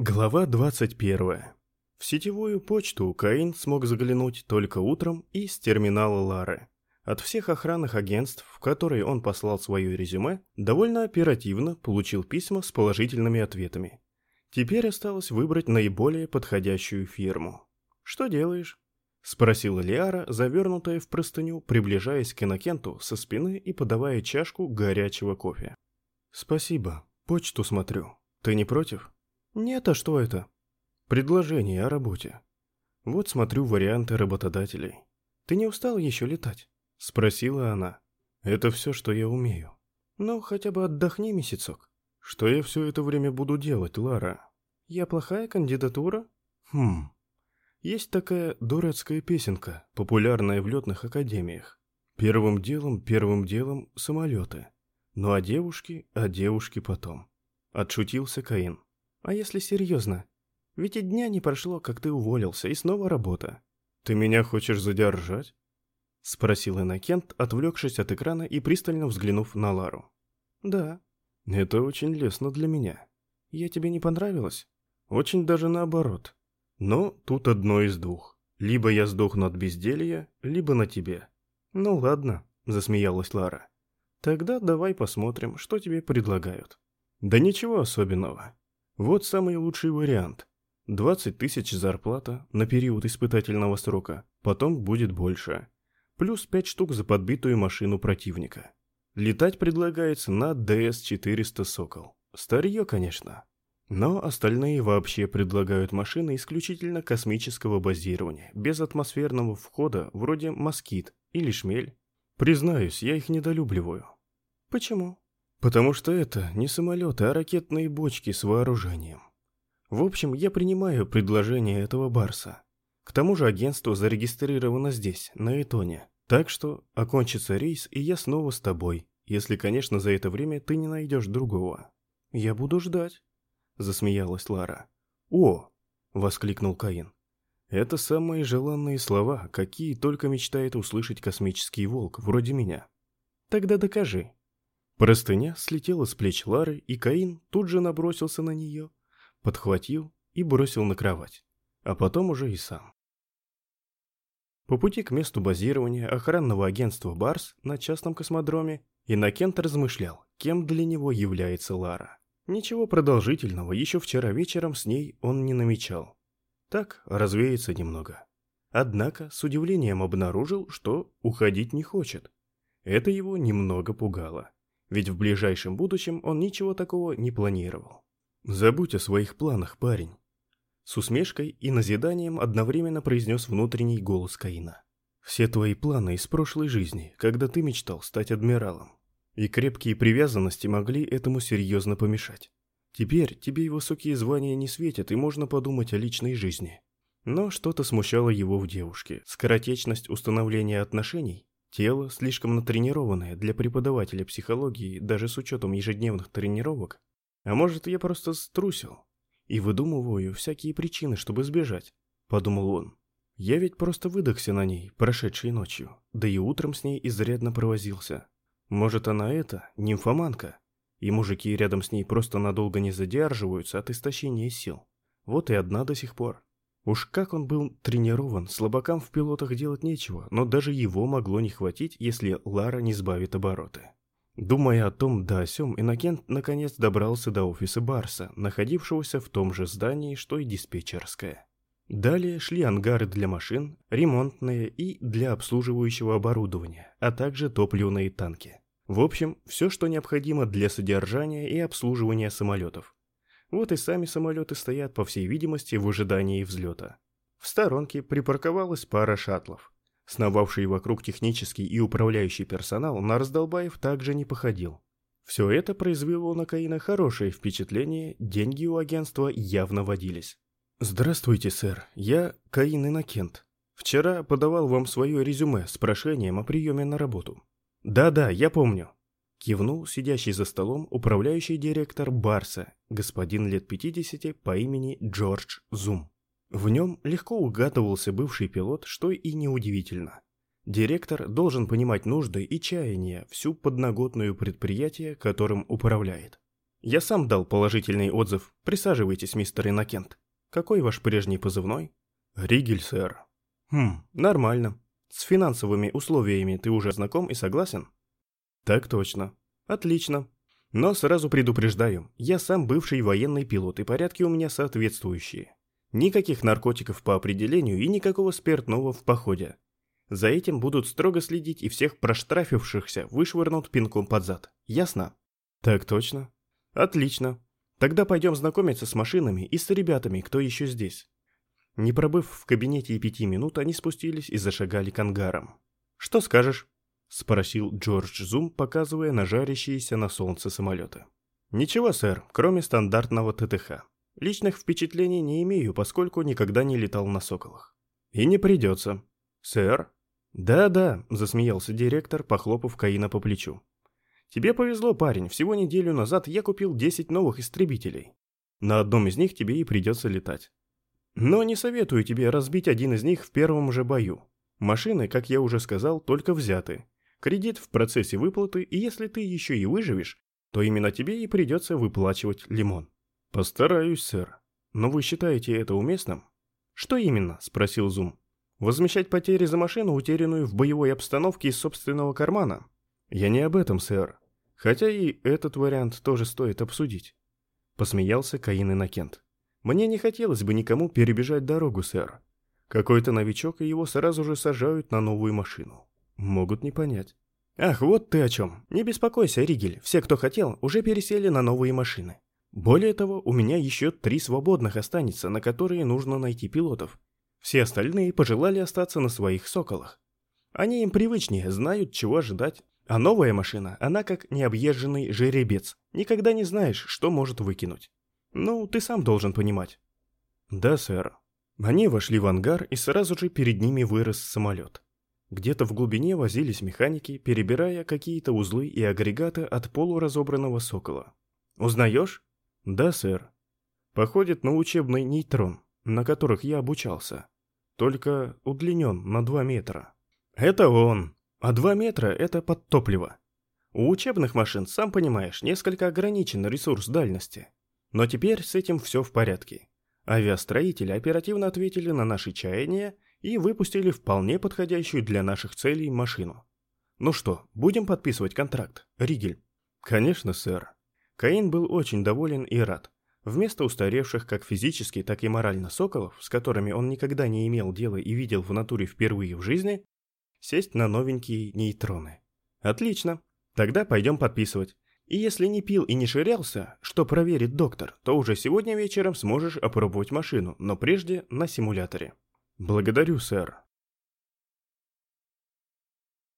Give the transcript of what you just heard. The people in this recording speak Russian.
Глава 21. В сетевую почту Каин смог заглянуть только утром и с терминала Лары. От всех охранных агентств, в которые он послал свое резюме, довольно оперативно получил письма с положительными ответами. Теперь осталось выбрать наиболее подходящую фирму. «Что делаешь?» — спросила Лиара, завернутая в простыню, приближаясь к Иннокенту со спины и подавая чашку горячего кофе. «Спасибо. Почту смотрю. Ты не против?» «Нет, а что это?» «Предложение о работе. Вот смотрю варианты работодателей. Ты не устал еще летать?» — спросила она. «Это все, что я умею». «Ну, хотя бы отдохни месяцок». «Что я все это время буду делать, Лара?» «Я плохая кандидатура?» «Хм. Есть такая дурацкая песенка, популярная в летных академиях. Первым делом, первым делом самолеты. Ну а девушки, а девушки потом». Отшутился Каин. А если серьезно? Ведь и дня не прошло, как ты уволился, и снова работа. Ты меня хочешь задержать? Спросил Иннокент, отвлекшись от экрана и пристально взглянув на Лару. Да. Это очень лестно для меня. Я тебе не понравилась? Очень даже наоборот. Но тут одно из двух. Либо я сдохну от безделья, либо на тебе. Ну ладно, засмеялась Лара. Тогда давай посмотрим, что тебе предлагают. Да ничего особенного. Вот самый лучший вариант. 20 тысяч зарплата на период испытательного срока, потом будет больше. Плюс 5 штук за подбитую машину противника. Летать предлагается на ДС-400 «Сокол». Старье, конечно. Но остальные вообще предлагают машины исключительно космического базирования, без атмосферного входа, вроде «Москит» или «Шмель». Признаюсь, я их недолюбливаю. Почему? Потому что это не самолеты, а ракетные бочки с вооружением. В общем, я принимаю предложение этого Барса. К тому же агентство зарегистрировано здесь, на Этоне. Так что окончится рейс, и я снова с тобой, если, конечно, за это время ты не найдешь другого. Я буду ждать, засмеялась Лара. О, воскликнул Каин. Это самые желанные слова, какие только мечтает услышать космический волк, вроде меня. Тогда докажи, Простыня слетела с плеч Лары, и Каин тут же набросился на нее, подхватил и бросил на кровать, а потом уже и сам. По пути к месту базирования охранного агентства «Барс» на частном космодроме Иннокент размышлял, кем для него является Лара. Ничего продолжительного еще вчера вечером с ней он не намечал. Так развеется немного. Однако с удивлением обнаружил, что уходить не хочет. Это его немного пугало ведь в ближайшем будущем он ничего такого не планировал. «Забудь о своих планах, парень», — с усмешкой и назиданием одновременно произнес внутренний голос Каина. «Все твои планы из прошлой жизни, когда ты мечтал стать адмиралом. И крепкие привязанности могли этому серьезно помешать. Теперь тебе и высокие звания не светят, и можно подумать о личной жизни». Но что-то смущало его в девушке. Скоротечность установления отношений Тело, слишком натренированное для преподавателя психологии, даже с учетом ежедневных тренировок. А может, я просто струсил и выдумываю всякие причины, чтобы сбежать, подумал он. Я ведь просто выдохся на ней, прошедшей ночью, да и утром с ней изрядно провозился. Может, она это, нимфоманка, и мужики рядом с ней просто надолго не задерживаются от истощения сил. Вот и одна до сих пор. Уж как он был тренирован, слабакам в пилотах делать нечего, но даже его могло не хватить, если Лара не сбавит обороты. Думая о том да о сём, Иннокент наконец добрался до офиса Барса, находившегося в том же здании, что и диспетчерская. Далее шли ангары для машин, ремонтные и для обслуживающего оборудования, а также топливные танки. В общем, все, что необходимо для содержания и обслуживания самолетов. Вот и сами самолеты стоят, по всей видимости, в ожидании взлета. В сторонке припарковалась пара шаттлов. Сновавший вокруг технический и управляющий персонал на раздолбаев также не походил. Все это произвело на Каина хорошее впечатление, деньги у агентства явно водились. «Здравствуйте, сэр, я Каин Иннокент. Вчера подавал вам свое резюме с прошением о приеме на работу». «Да-да, я помню», Кивнул сидящий за столом управляющий директор Барса, господин лет 50 по имени Джордж Зум. В нем легко угадывался бывший пилот, что и неудивительно. Директор должен понимать нужды и чаяния всю подноготную предприятия, которым управляет. Я сам дал положительный отзыв. Присаживайтесь, мистер Иннокент. Какой ваш прежний позывной? Ригель, сэр. Хм, нормально. С финансовыми условиями ты уже знаком и согласен? Так точно. Отлично. Но сразу предупреждаю, я сам бывший военный пилот и порядки у меня соответствующие. Никаких наркотиков по определению и никакого спиртного в походе. За этим будут строго следить и всех проштрафившихся вышвырнут пинком под зад. Ясно? Так точно. Отлично. Тогда пойдем знакомиться с машинами и с ребятами, кто еще здесь. Не пробыв в кабинете и пяти минут, они спустились и зашагали к ангарам. «Что скажешь?» — спросил Джордж Зум, показывая на на солнце самолеты. «Ничего, сэр, кроме стандартного ТТХ. Личных впечатлений не имею, поскольку никогда не летал на «Соколах». И не придется. Сэр? Да-да, засмеялся директор, похлопав Каина по плечу. Тебе повезло, парень, всего неделю назад я купил 10 новых истребителей. На одном из них тебе и придется летать. Но не советую тебе разбить один из них в первом же бою. Машины, как я уже сказал, только взяты. Кредит в процессе выплаты, и если ты еще и выживешь, то именно тебе и придется выплачивать лимон. «Постараюсь, сэр. Но вы считаете это уместным?» «Что именно?» – спросил Зум. «Возмещать потери за машину, утерянную в боевой обстановке из собственного кармана?» «Я не об этом, сэр. Хотя и этот вариант тоже стоит обсудить». Посмеялся Каин Иннокент. «Мне не хотелось бы никому перебежать дорогу, сэр. Какой-то новичок, и его сразу же сажают на новую машину. Могут не понять». «Ах, вот ты о чем. Не беспокойся, Ригель. Все, кто хотел, уже пересели на новые машины. Более того, у меня еще три свободных останется, на которые нужно найти пилотов. Все остальные пожелали остаться на своих «Соколах». Они им привычнее, знают, чего ожидать. А новая машина, она как необъезженный жеребец. Никогда не знаешь, что может выкинуть. Ну, ты сам должен понимать. Да, сэр. Они вошли в ангар, и сразу же перед ними вырос самолет. Где-то в глубине возились механики, перебирая какие-то узлы и агрегаты от полуразобранного «Сокола». «Узнаешь?» Да, сэр. Походит на учебный нейтрон, на которых я обучался. Только удлинен на 2 метра. Это он. А 2 метра — это под топливо. У учебных машин, сам понимаешь, несколько ограничен ресурс дальности. Но теперь с этим все в порядке. Авиастроители оперативно ответили на наши чаяния и выпустили вполне подходящую для наших целей машину. Ну что, будем подписывать контракт, Ригель? Конечно, сэр. Каин был очень доволен и рад. Вместо устаревших как физически, так и морально соколов, с которыми он никогда не имел дела и видел в натуре впервые в жизни, сесть на новенькие нейтроны. Отлично. Тогда пойдем подписывать. И если не пил и не ширялся, что проверит доктор, то уже сегодня вечером сможешь опробовать машину, но прежде на симуляторе. Благодарю, сэр.